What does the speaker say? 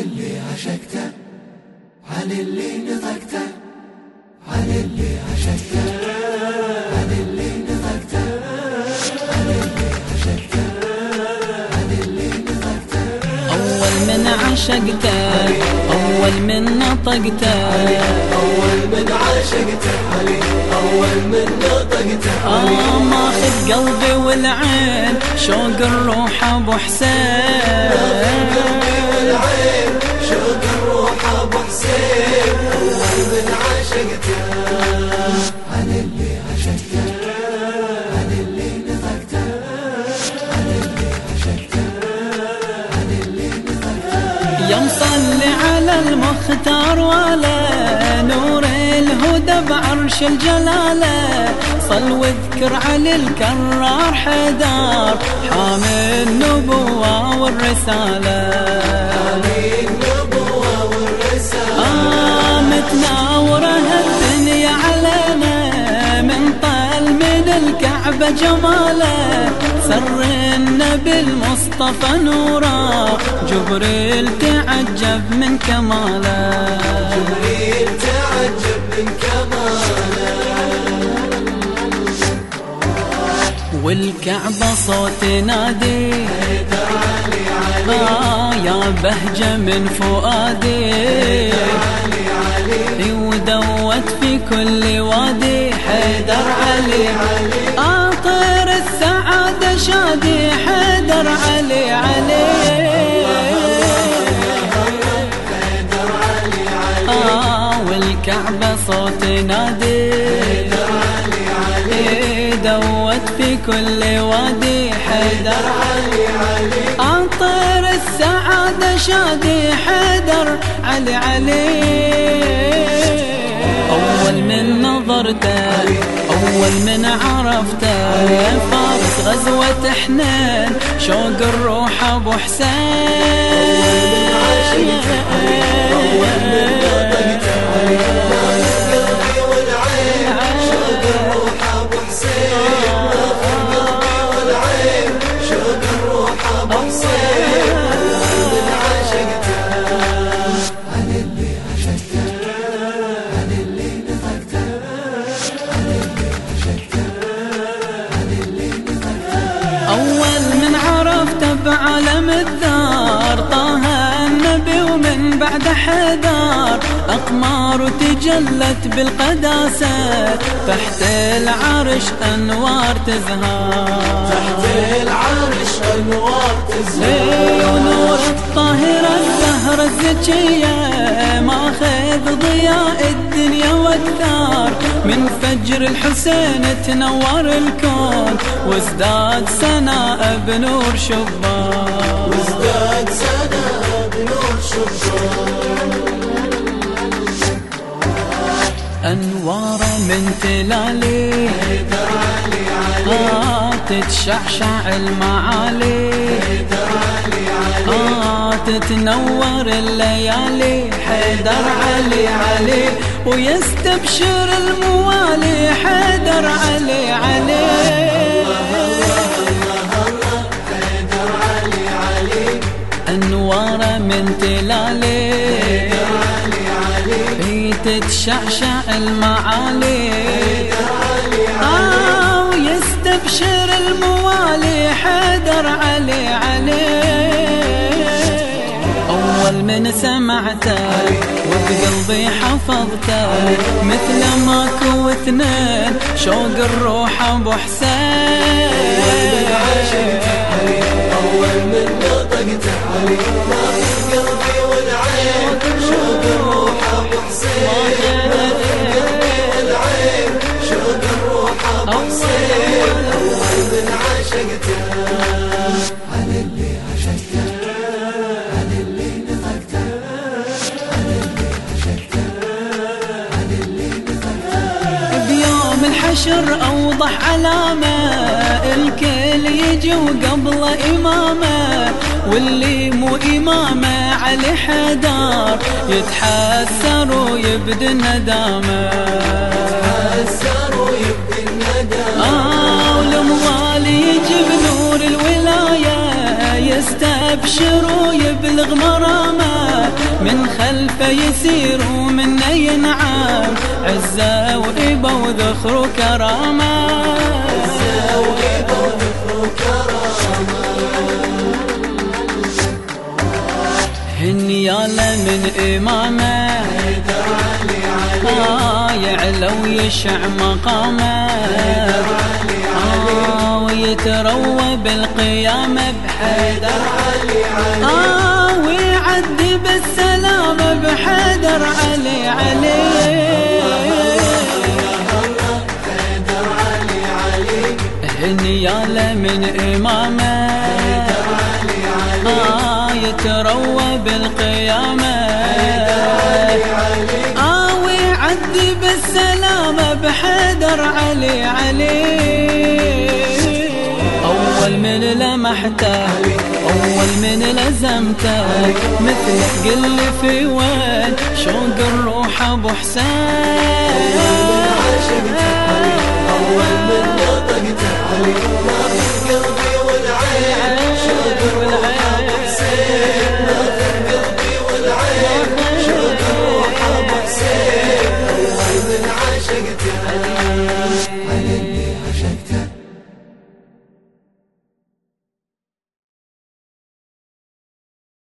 اللي عشقته عن اللي نطقته عن اللي عشقته عن اللي نطقته عن اللي عشقته عن اللي نطقته أول من عشقته أول من نطقته. أول من عشقته أول من نطقته ماخذ قلبي والعين شوق الروح أبو حسين. العين شوق الروح ابو حسين عشقته عن اللي عشقته عن اللي عن اللي عشقته عن اللي يا مصلي على المختار ولا نور الهدى بعرش الجلالة. صل واذكر علي الكرار حدار. حامي النبوة والرسالة. النبوة والرسالة الدنيا علينا. من من الكعبة جماله سر النبي المصطفى نوره جبريل تعجب من كماله جبريل تعجب والكعبة صوت نادي. آه يا بهجة من فؤادي. علي ودوت في كل وادي. حيدر علي. آه طير السعادة شادي. حيدر والكعبة صوت نادي. دوت في كل وادي. حيدر. علي علي أنطر السعادة شادي. حيدر علي علي. أول من نظرته. أول من عرفته. فارس غزوة حنين. شوق الروح أبو حسين. بعد حدار أقمار تجلت بالقداسة. تحت العرش أنوار تزهار تحت العرش أنوار تزهر. إيه ونور الطاهرة الزهرة الزكية ماخذ ضياء الدنيا والدار. من فجر الحسين تنور الكون. وازداد سناء بنور شبار وازداد شبان أنوار من تلالي آه تتشعشع المعالي آه تتنور الليالي حيدر علي علي ويستبشر الموالي حيدر علي علي. أنوار من تلالي هي تتشعشع المعالي. آه ويستبشر الموالي حيدر علي علي. أول من سمعته وبقلبي حفظته مثل ماكو اثنين شوق الروح أبو حسين. أول من علي ما في قلبي الحشر أوضح علامة الكل يجي وقبله إمامة واللي مو إمامة علي حدار يتحسر ويبدي الندامة. السر ويبدي الندى آه والموالي يجيب نور الولاية يستبشر ويبلغ مرامة من خلفه يسير ومنه ينعم عزة وإبا وذخر وكرامة. عزة وإبا وذخر وكرامة هنياله من إمامة. حيدر علي علي آه يعلى ويشع مقامة. آه ويتروى بالقيامة. بحيدر علي علي آه علي آه يتروى بالقيامة. علي آه ويعدي بالسلامة بحيدر علي علي. أول من لمحته أول من لزمته. مثل قل في وين شوق الروح أبو حسين.